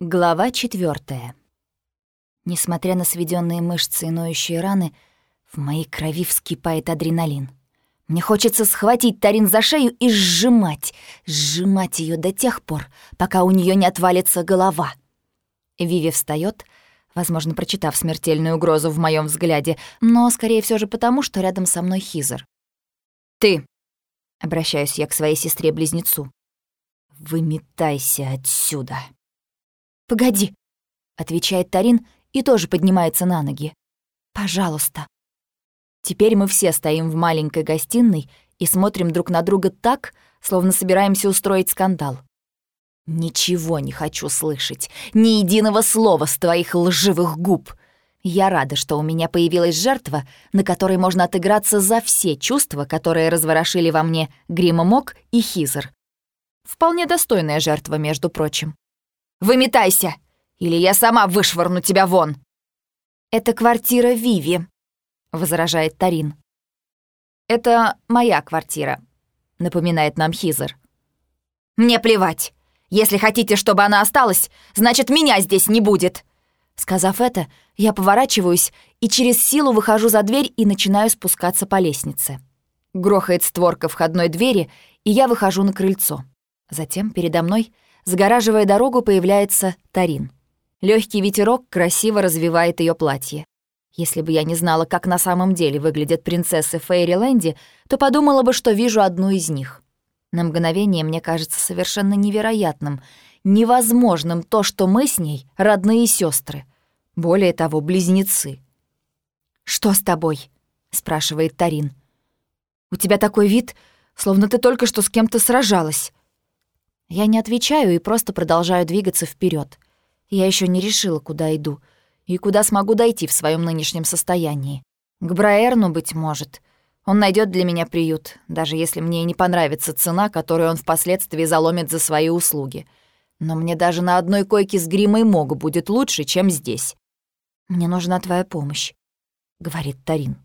Глава четвертая. Несмотря на сведенные мышцы и ноющие раны, в моей крови вскипает адреналин. Мне хочется схватить Тарин за шею и сжимать, сжимать ее до тех пор, пока у нее не отвалится голова. Виви встает, возможно, прочитав смертельную угрозу в моем взгляде, но, скорее всего же потому, что рядом со мной Хизер. «Ты!» — обращаюсь я к своей сестре-близнецу. «Выметайся отсюда!» «Погоди», — отвечает Тарин и тоже поднимается на ноги. «Пожалуйста». Теперь мы все стоим в маленькой гостиной и смотрим друг на друга так, словно собираемся устроить скандал. Ничего не хочу слышать, ни единого слова с твоих лживых губ. Я рада, что у меня появилась жертва, на которой можно отыграться за все чувства, которые разворошили во мне Гримомок и Хизер. Вполне достойная жертва, между прочим. Выметайся, или я сама вышвырну тебя вон!» «Это квартира Виви», — возражает Тарин. «Это моя квартира», — напоминает нам Хизер. «Мне плевать. Если хотите, чтобы она осталась, значит, меня здесь не будет». Сказав это, я поворачиваюсь и через силу выхожу за дверь и начинаю спускаться по лестнице. Грохает створка входной двери, и я выхожу на крыльцо. Затем передо мной Загораживая дорогу, появляется Тарин. Легкий ветерок красиво развивает ее платье. Если бы я не знала, как на самом деле выглядят принцессы Фейриленди, то подумала бы, что вижу одну из них. На мгновение мне кажется совершенно невероятным, невозможным то, что мы с ней — родные сестры. Более того, близнецы. «Что с тобой?» — спрашивает Тарин. «У тебя такой вид, словно ты только что с кем-то сражалась». Я не отвечаю и просто продолжаю двигаться вперед. Я еще не решила, куда иду и куда смогу дойти в своем нынешнем состоянии. К Браерну, быть может. Он найдет для меня приют, даже если мне и не понравится цена, которую он впоследствии заломит за свои услуги. Но мне даже на одной койке с гримой Мог будет лучше, чем здесь. «Мне нужна твоя помощь», — говорит Тарин.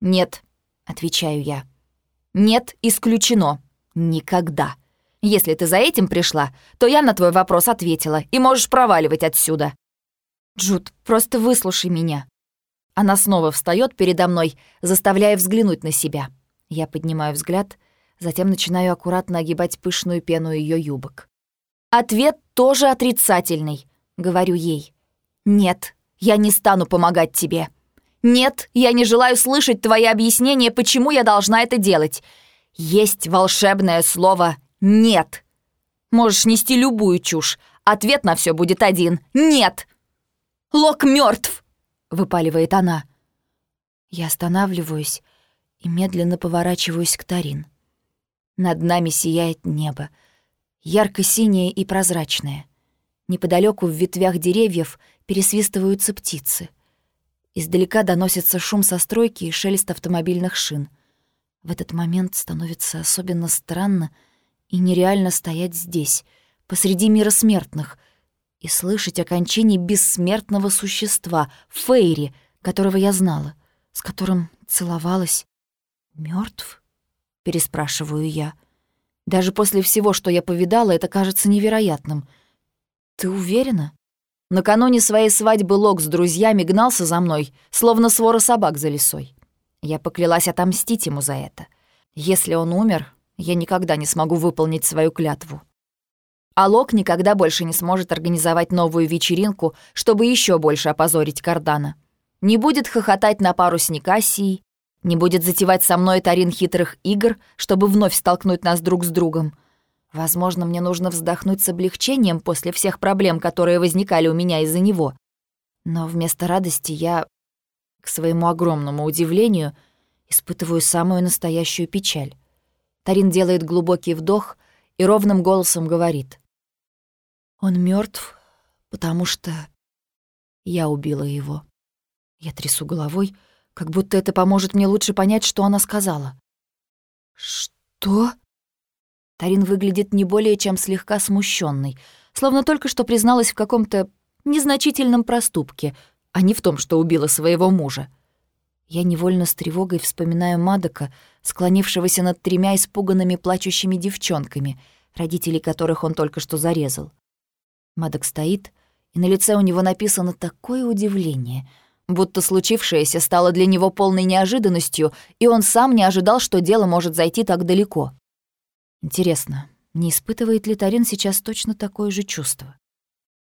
«Нет», — отвечаю я. «Нет, исключено. Никогда». Если ты за этим пришла, то я на твой вопрос ответила, и можешь проваливать отсюда». «Джуд, просто выслушай меня». Она снова встает передо мной, заставляя взглянуть на себя. Я поднимаю взгляд, затем начинаю аккуратно огибать пышную пену ее юбок. «Ответ тоже отрицательный», — говорю ей. «Нет, я не стану помогать тебе. Нет, я не желаю слышать твои объяснения, почему я должна это делать. Есть волшебное слово «Нет». Можешь нести любую чушь. Ответ на все будет один. «Нет». «Лок мертв, выпаливает она. Я останавливаюсь и медленно поворачиваюсь к Тарин. Над нами сияет небо, ярко-синее и прозрачное. Неподалеку в ветвях деревьев пересвистываются птицы. Издалека доносится шум состройки и шелест автомобильных шин. В этот момент становится особенно странно, и нереально стоять здесь, посреди мира смертных, и слышать о кончине бессмертного существа, Фейри, которого я знала, с которым целовалась. Мертв? переспрашиваю я. Даже после всего, что я повидала, это кажется невероятным. Ты уверена? Накануне своей свадьбы Лок с друзьями гнался за мной, словно свора собак за лесой. Я поклялась отомстить ему за это. Если он умер, я никогда не смогу выполнить свою клятву. Алок никогда больше не сможет организовать новую вечеринку, чтобы еще больше опозорить Кардана. Не будет хохотать на пару с Никасией, не будет затевать со мной тарин хитрых игр, чтобы вновь столкнуть нас друг с другом. Возможно, мне нужно вздохнуть с облегчением после всех проблем, которые возникали у меня из-за него. Но вместо радости я, к своему огромному удивлению, испытываю самую настоящую печаль. Тарин делает глубокий вдох и ровным голосом говорит. «Он мертв, потому что я убила его». Я трясу головой, как будто это поможет мне лучше понять, что она сказала. «Что?» Тарин выглядит не более чем слегка смущенной, словно только что призналась в каком-то незначительном проступке, а не в том, что убила своего мужа. Я невольно с тревогой вспоминаю Мадока, склонившегося над тремя испуганными плачущими девчонками, родителей которых он только что зарезал. Мадок стоит, и на лице у него написано такое удивление, будто случившееся стало для него полной неожиданностью, и он сам не ожидал, что дело может зайти так далеко. Интересно, не испытывает ли Тарин сейчас точно такое же чувство?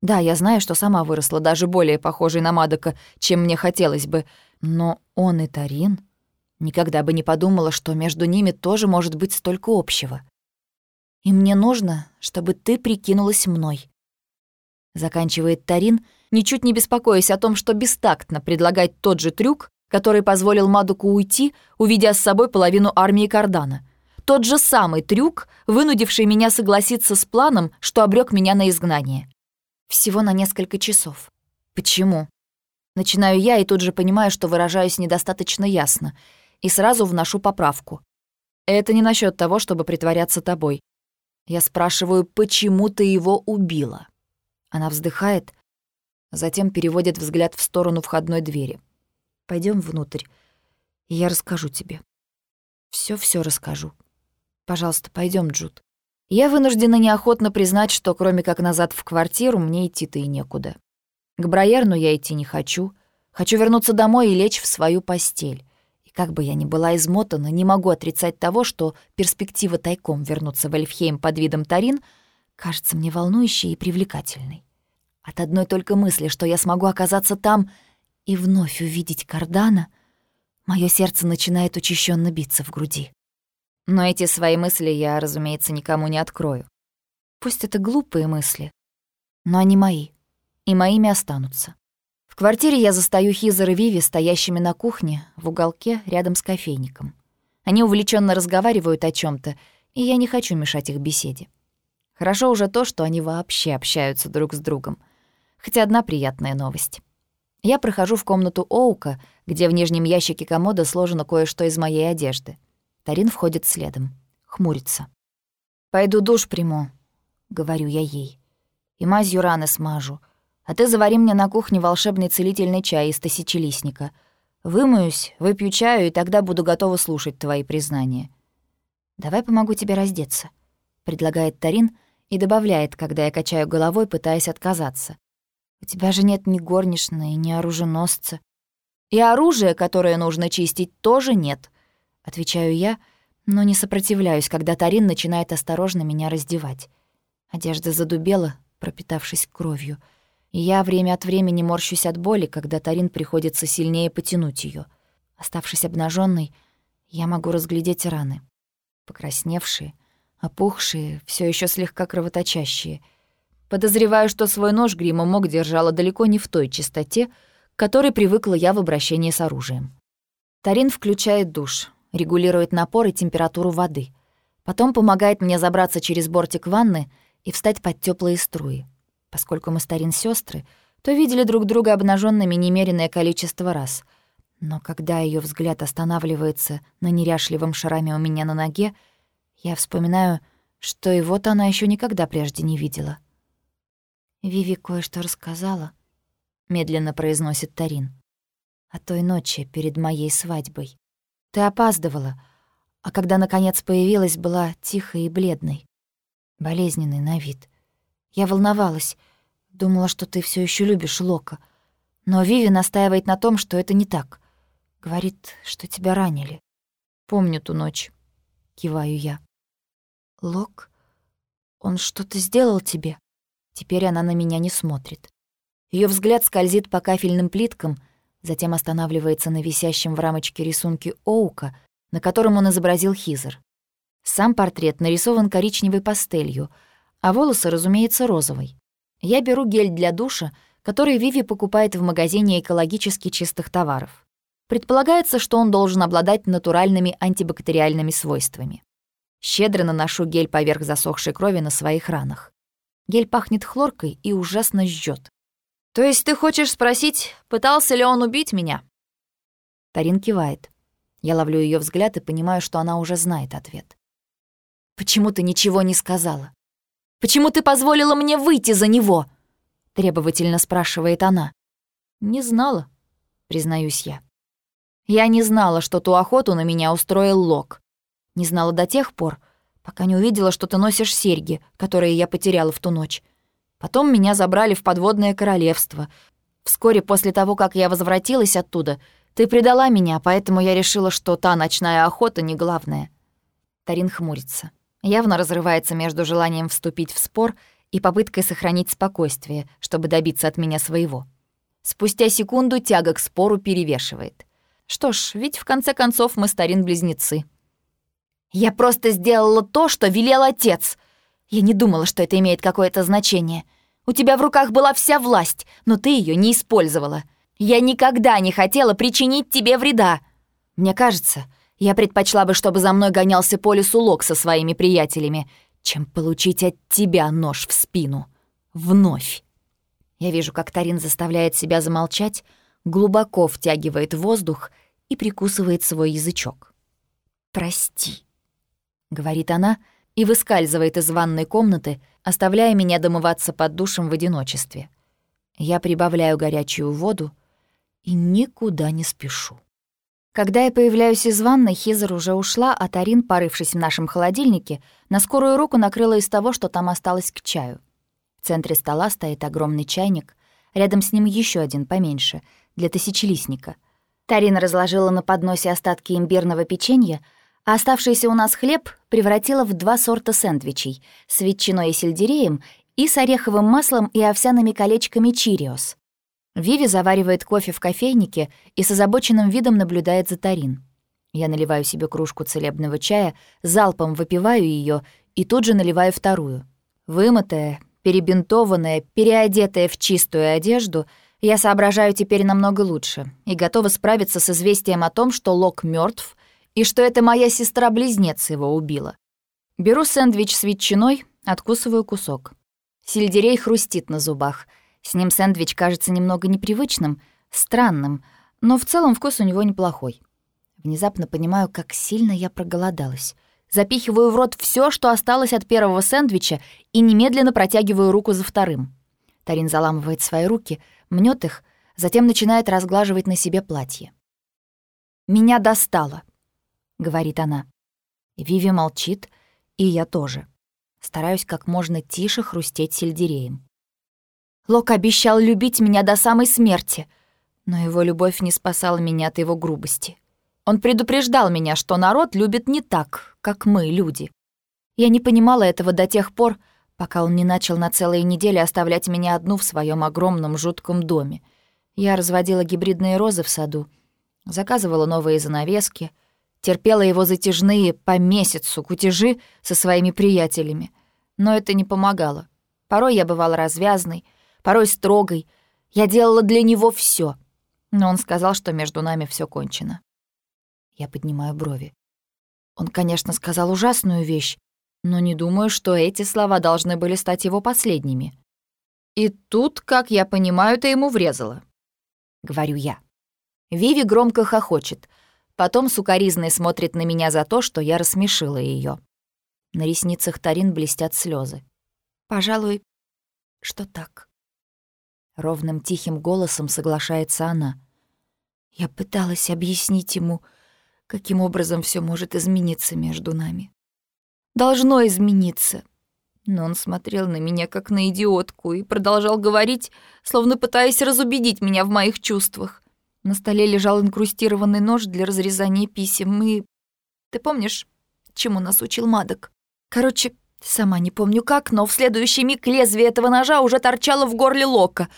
Да, я знаю, что сама выросла даже более похожей на Мадока, чем мне хотелось бы, но он и Тарин... Никогда бы не подумала, что между ними тоже может быть столько общего. И мне нужно, чтобы ты прикинулась мной. Заканчивает Тарин, ничуть не беспокоясь о том, что бестактно предлагать тот же трюк, который позволил Мадуку уйти, увидя с собой половину армии Кардана. Тот же самый трюк, вынудивший меня согласиться с планом, что обрек меня на изгнание. Всего на несколько часов. Почему? Начинаю я и тут же понимаю, что выражаюсь недостаточно ясно, и сразу вношу поправку. Это не насчет того, чтобы притворяться тобой. Я спрашиваю, почему ты его убила? Она вздыхает, затем переводит взгляд в сторону входной двери. Пойдем внутрь, и я расскажу тебе. Все-все расскажу. Пожалуйста, пойдем, Джуд. Я вынуждена неохотно признать, что кроме как назад в квартиру мне идти-то и некуда. К Броерну я идти не хочу. Хочу вернуться домой и лечь в свою постель. Как бы я ни была измотана, не могу отрицать того, что перспектива тайком вернуться в Эльфхейм под видом Тарин кажется мне волнующей и привлекательной. От одной только мысли, что я смогу оказаться там и вновь увидеть Кардана, мое сердце начинает учащенно биться в груди. Но эти свои мысли я, разумеется, никому не открою. Пусть это глупые мысли, но они мои, и моими останутся. Квартире я застаю Хизер и Виви, стоящими на кухне, в уголке, рядом с кофейником. Они увлеченно разговаривают о чем то и я не хочу мешать их беседе. Хорошо уже то, что они вообще общаются друг с другом. Хотя одна приятная новость. Я прохожу в комнату Оука, где в нижнем ящике комода сложено кое-что из моей одежды. Тарин входит следом. Хмурится. «Пойду душ приму», — говорю я ей. «И мазью раны смажу. А ты завари мне на кухне волшебный целительный чай из тысячелистника. Вымоюсь, выпью чаю, и тогда буду готова слушать твои признания». «Давай помогу тебе раздеться», — предлагает Тарин и добавляет, когда я качаю головой, пытаясь отказаться. «У тебя же нет ни горничной, ни оруженосца. И оружия, которое нужно чистить, тоже нет», Отвечаю я, но не сопротивляюсь, когда Тарин начинает осторожно меня раздевать. Одежда задубела, пропитавшись кровью, я время от времени морщусь от боли, когда Тарин приходится сильнее потянуть ее. Оставшись обнаженной, я могу разглядеть раны. Покрасневшие, опухшие, все еще слегка кровоточащие. Подозреваю, что свой нож Грима мог держала далеко не в той чистоте, к которой привыкла я в обращении с оружием. Тарин включает душ, регулирует напор и температуру воды. Потом помогает мне забраться через бортик ванны и встать под теплые струи. Поскольку мы старин сестры, то видели друг друга обнаженными немеренное количество раз. Но когда ее взгляд останавливается на неряшливом шараме у меня на ноге, я вспоминаю, что и вот она еще никогда прежде не видела. «Виви кое-что рассказала», — медленно произносит Тарин. «О той ночи перед моей свадьбой. Ты опаздывала, а когда, наконец, появилась, была тихой и бледной. Болезненной на вид. Я волновалась, думала, что ты все еще любишь Лока. Но Виви настаивает на том, что это не так. Говорит, что тебя ранили. Помню ту ночь. Киваю я. Лок? Он что-то сделал тебе? Теперь она на меня не смотрит. Ее взгляд скользит по кафельным плиткам, затем останавливается на висящем в рамочке рисунке Оука, на котором он изобразил Хизер. Сам портрет нарисован коричневой пастелью, а волосы, разумеется, розовой. Я беру гель для душа, который Виви покупает в магазине экологически чистых товаров. Предполагается, что он должен обладать натуральными антибактериальными свойствами. Щедро наношу гель поверх засохшей крови на своих ранах. Гель пахнет хлоркой и ужасно жжет. «То есть ты хочешь спросить, пытался ли он убить меня?» Тарин кивает. Я ловлю ее взгляд и понимаю, что она уже знает ответ. «Почему ты ничего не сказала? Почему ты позволила мне выйти за него?» Требовательно спрашивает она. «Не знала», — признаюсь я. «Я не знала, что ту охоту на меня устроил Лок. Не знала до тех пор, пока не увидела, что ты носишь серьги, которые я потеряла в ту ночь. Потом меня забрали в подводное королевство. Вскоре после того, как я возвратилась оттуда, ты предала меня, поэтому я решила, что та ночная охота не главное. Тарин хмурится. Явно разрывается между желанием вступить в спор и попыткой сохранить спокойствие, чтобы добиться от меня своего. Спустя секунду тяга к спору перевешивает. Что ж, ведь в конце концов мы старин-близнецы. «Я просто сделала то, что велел отец. Я не думала, что это имеет какое-то значение. У тебя в руках была вся власть, но ты ее не использовала. Я никогда не хотела причинить тебе вреда. Мне кажется, я предпочла бы, чтобы за мной гонялся по лесу Лок со своими приятелями, чем получить от тебя нож в спину. Вновь. Я вижу, как Тарин заставляет себя замолчать, глубоко втягивает воздух и прикусывает свой язычок. «Прости», — говорит она и выскальзывает из ванной комнаты, оставляя меня домываться под душем в одиночестве. Я прибавляю горячую воду и никуда не спешу. Когда я появляюсь из ванной, Хизер уже ушла, а Тарин, порывшись в нашем холодильнике, на скорую руку накрыла из того, что там осталось к чаю. В центре стола стоит огромный чайник, рядом с ним еще один поменьше, для тысячелистника. Тарин разложила на подносе остатки имбирного печенья, а оставшийся у нас хлеб превратила в два сорта сэндвичей с ветчиной и сельдереем и с ореховым маслом и овсяными колечками чириос. Виви заваривает кофе в кофейнике и с озабоченным видом наблюдает за Тарин. Я наливаю себе кружку целебного чая, залпом выпиваю ее и тут же наливаю вторую. Вымытая, Перебинтованная, переодетая в чистую одежду, я соображаю теперь намного лучше и готова справиться с известием о том, что Лок мертв и что это моя сестра-близнец его убила. Беру сэндвич с ветчиной, откусываю кусок. Сельдерей хрустит на зубах. С ним сэндвич кажется немного непривычным, странным, но в целом вкус у него неплохой. Внезапно понимаю, как сильно я проголодалась — запихиваю в рот все, что осталось от первого сэндвича, и немедленно протягиваю руку за вторым. Тарин заламывает свои руки, мнет их, затем начинает разглаживать на себе платье. «Меня достало», — говорит она. Виви молчит, и я тоже. Стараюсь как можно тише хрустеть сельдереем. Лок обещал любить меня до самой смерти, но его любовь не спасала меня от его грубости. Он предупреждал меня, что народ любит не так, как мы, люди. Я не понимала этого до тех пор, пока он не начал на целые недели оставлять меня одну в своем огромном жутком доме. Я разводила гибридные розы в саду, заказывала новые занавески, терпела его затяжные по месяцу кутежи со своими приятелями. Но это не помогало. Порой я бывала развязной, порой строгой. Я делала для него все, Но он сказал, что между нами все кончено. Я поднимаю брови. Он, конечно, сказал ужасную вещь, но не думаю, что эти слова должны были стать его последними. И тут, как я понимаю, ты ему врезала. Говорю я. Виви громко хохочет. Потом сукоризной смотрит на меня за то, что я рассмешила ее. На ресницах Тарин блестят слезы. Пожалуй, что так. Ровным тихим голосом соглашается она. Я пыталась объяснить ему, каким образом все может измениться между нами. Должно измениться. Но он смотрел на меня как на идиотку и продолжал говорить, словно пытаясь разубедить меня в моих чувствах. На столе лежал инкрустированный нож для разрезания писем, и... Ты помнишь, чему нас учил Мадок? Короче, сама не помню как, но в следующий миг лезвие этого ножа уже торчало в горле Лока.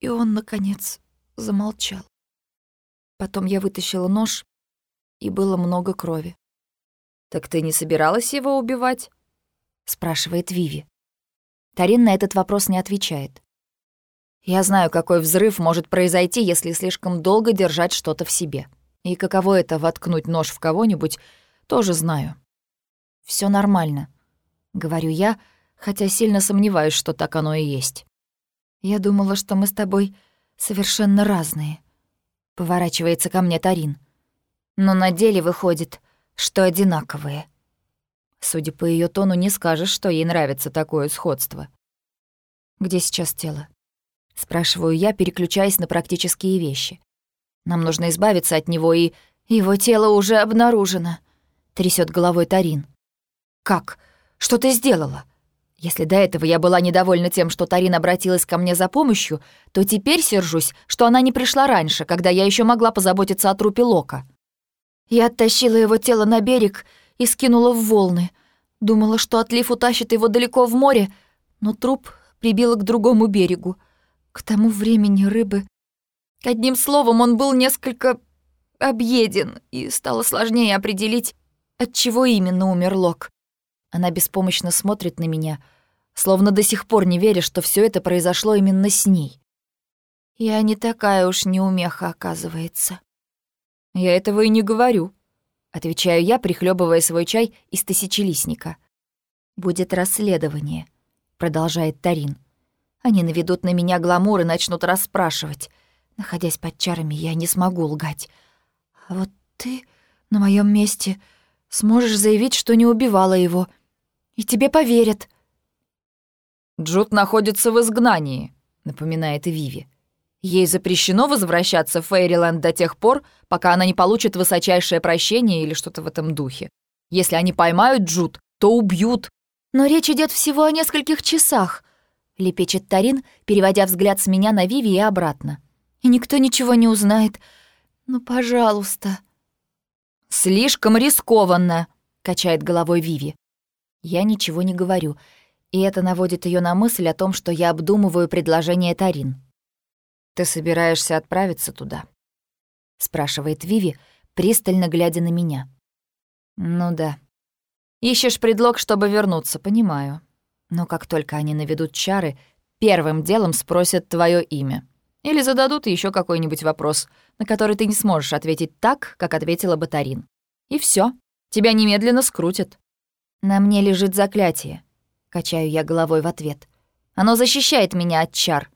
И он, наконец, замолчал. Потом я вытащила нож и было много крови. «Так ты не собиралась его убивать?» — спрашивает Виви. Тарин на этот вопрос не отвечает. «Я знаю, какой взрыв может произойти, если слишком долго держать что-то в себе. И каково это воткнуть нож в кого-нибудь, тоже знаю. Все нормально», — говорю я, хотя сильно сомневаюсь, что так оно и есть. «Я думала, что мы с тобой совершенно разные», — поворачивается ко мне Тарин но на деле выходит, что одинаковые. Судя по ее тону, не скажешь, что ей нравится такое сходство. «Где сейчас тело?» Спрашиваю я, переключаясь на практические вещи. Нам нужно избавиться от него, и его тело уже обнаружено. Трясет головой Тарин. «Как? Что ты сделала?» Если до этого я была недовольна тем, что Тарин обратилась ко мне за помощью, то теперь сержусь, что она не пришла раньше, когда я еще могла позаботиться о трупе Лока. Я оттащила его тело на берег и скинула в волны. Думала, что отлив утащит его далеко в море, но труп прибило к другому берегу. К тому времени рыбы... Одним словом, он был несколько объеден, и стало сложнее определить, от чего именно умер Лок. Она беспомощно смотрит на меня, словно до сих пор не веря, что все это произошло именно с ней. Я не такая уж неумеха, оказывается. Я этого и не говорю, отвечаю я, прихлебывая свой чай из тысячелистника. Будет расследование, продолжает Тарин. Они наведут на меня гламур и начнут расспрашивать. Находясь под чарами, я не смогу лгать. А вот ты на моем месте сможешь заявить, что не убивала его — и тебе поверят». «Джуд находится в изгнании», — напоминает Виви. «Ей запрещено возвращаться в Фейриленд до тех пор, пока она не получит высочайшее прощение или что-то в этом духе. Если они поймают Джуд, то убьют». «Но речь идет всего о нескольких часах», — лепечет Тарин, переводя взгляд с меня на Виви и обратно. «И никто ничего не узнает. Ну, пожалуйста». «Слишком рискованно», — качает головой Виви. Я ничего не говорю, и это наводит ее на мысль о том, что я обдумываю предложение Тарин. «Ты собираешься отправиться туда?» — спрашивает Виви, пристально глядя на меня. «Ну да. Ищешь предлог, чтобы вернуться, понимаю. Но как только они наведут чары, первым делом спросят твое имя. Или зададут еще какой-нибудь вопрос, на который ты не сможешь ответить так, как ответила бы Тарин. И все, тебя немедленно скрутят. «На мне лежит заклятие», — качаю я головой в ответ. «Оно защищает меня от чар.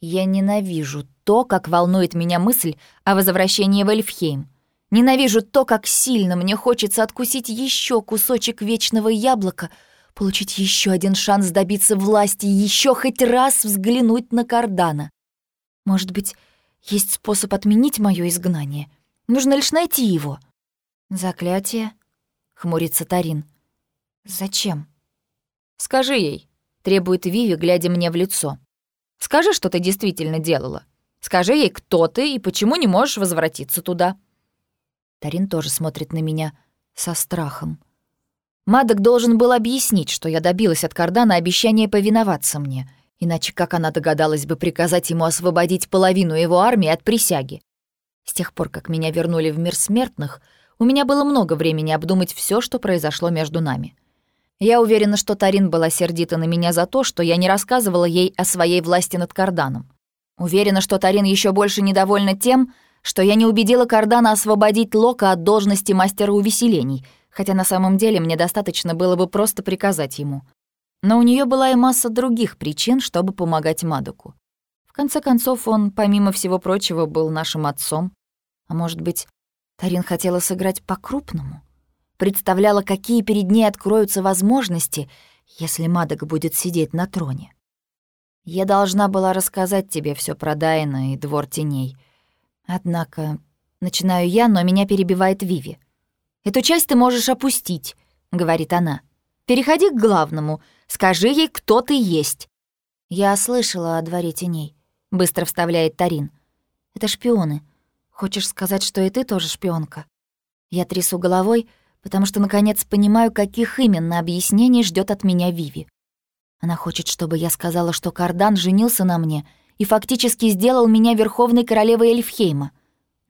Я ненавижу то, как волнует меня мысль о возвращении в Эльфхейм. Ненавижу то, как сильно мне хочется откусить еще кусочек вечного яблока, получить еще один шанс добиться власти еще хоть раз взглянуть на Кардана. Может быть, есть способ отменить мое изгнание? Нужно лишь найти его». «Заклятие?» — хмурится Тарин. «Зачем?» «Скажи ей», — требует Виви, глядя мне в лицо. «Скажи, что ты действительно делала. Скажи ей, кто ты и почему не можешь возвратиться туда». Тарин тоже смотрит на меня со страхом. Мадок должен был объяснить, что я добилась от Кардана обещания повиноваться мне, иначе как она догадалась бы приказать ему освободить половину его армии от присяги. С тех пор, как меня вернули в мир смертных, у меня было много времени обдумать все, что произошло между нами — я уверена, что Тарин была сердита на меня за то, что я не рассказывала ей о своей власти над Карданом. Уверена, что Тарин еще больше недовольна тем, что я не убедила Кардана освободить Лока от должности мастера увеселений, хотя на самом деле мне достаточно было бы просто приказать ему. Но у нее была и масса других причин, чтобы помогать Мадоку. В конце концов, он, помимо всего прочего, был нашим отцом. А может быть, Тарин хотела сыграть по-крупному? Представляла, какие перед ней откроются возможности, если Мадок будет сидеть на троне. Я должна была рассказать тебе все про Дайна и Двор Теней. Однако, начинаю я, но меня перебивает Виви. «Эту часть ты можешь опустить», — говорит она. «Переходи к главному. Скажи ей, кто ты есть». «Я слышала о Дворе Теней», — быстро вставляет Тарин. «Это шпионы. Хочешь сказать, что и ты тоже шпионка?» Я трясу головой, — потому что, наконец, понимаю, каких именно объяснений ждет от меня Виви. Она хочет, чтобы я сказала, что Кардан женился на мне и фактически сделал меня верховной королевой Эльфхейма.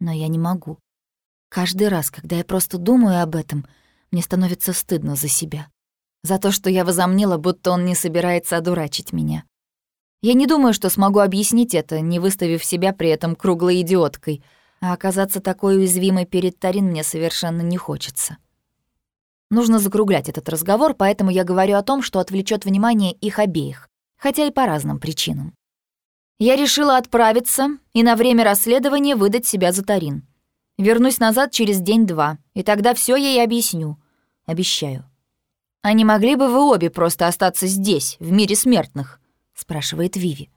Но я не могу. Каждый раз, когда я просто думаю об этом, мне становится стыдно за себя. За то, что я возомнила, будто он не собирается одурачить меня. Я не думаю, что смогу объяснить это, не выставив себя при этом круглой идиоткой, а оказаться такой уязвимой перед Тарин мне совершенно не хочется. Нужно закруглять этот разговор, поэтому я говорю о том, что отвлечет внимание их обеих, хотя и по разным причинам. Я решила отправиться и на время расследования выдать себя за Тарин. Вернусь назад через день-два, и тогда все ей объясню. Обещаю. «А не могли бы вы обе просто остаться здесь, в мире смертных?» — спрашивает Виви.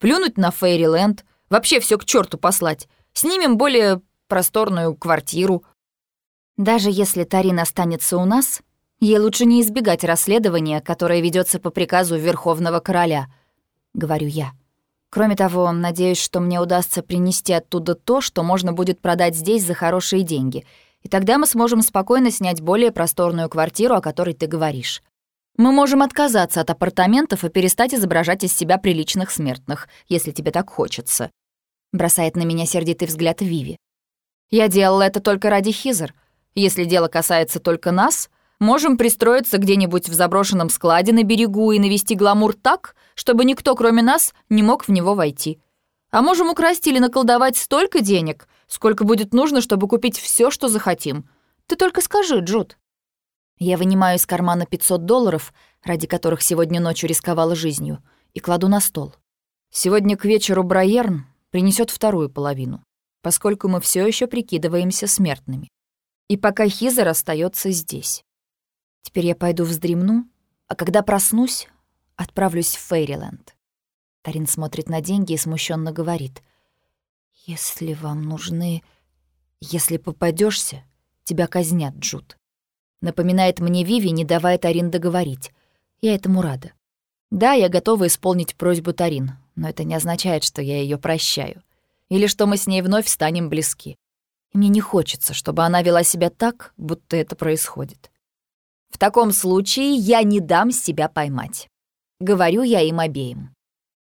«Плюнуть на Фейриленд, вообще все к черту послать. Снимем более просторную квартиру, даже если Тарин останется у нас, Ей лучше не избегать расследования, которое ведется по приказу Верховного Короля, говорю я. Кроме того, надеюсь, что мне удастся принести оттуда то, что можно будет продать здесь за хорошие деньги, и тогда мы сможем спокойно снять более просторную квартиру, о которой ты говоришь. Мы можем отказаться от апартаментов и перестать изображать из себя приличных смертных, если тебе так хочется. Бросает на меня сердитый взгляд Виви. Я делала это только ради Хизер. Если дело касается только нас, можем пристроиться где-нибудь в заброшенном складе на берегу и навести гламур так, чтобы никто, кроме нас, не мог в него войти. А можем украсть или наколдовать столько денег, сколько будет нужно, чтобы купить все, что захотим. Ты только скажи, Джуд. Я вынимаю из кармана 500 долларов, ради которых сегодня ночью рисковала жизнью, и кладу на стол. Сегодня к вечеру Брайерн принесет вторую половину, поскольку мы все еще прикидываемся смертными. И пока Хизер остается здесь. Теперь я пойду вздремну, а когда проснусь, отправлюсь в Фейриленд. Тарин смотрит на деньги и смущенно говорит. «Если вам нужны... Если попадешься, тебя казнят, Джуд». Напоминает мне Виви, не давая Тарин договорить. Я этому рада. Да, я готова исполнить просьбу Тарин, но это не означает, что я ее прощаю. Или что мы с ней вновь станем близки. Мне не хочется, чтобы она вела себя так, будто это происходит. В таком случае я не дам себя поймать. Говорю я им обеим.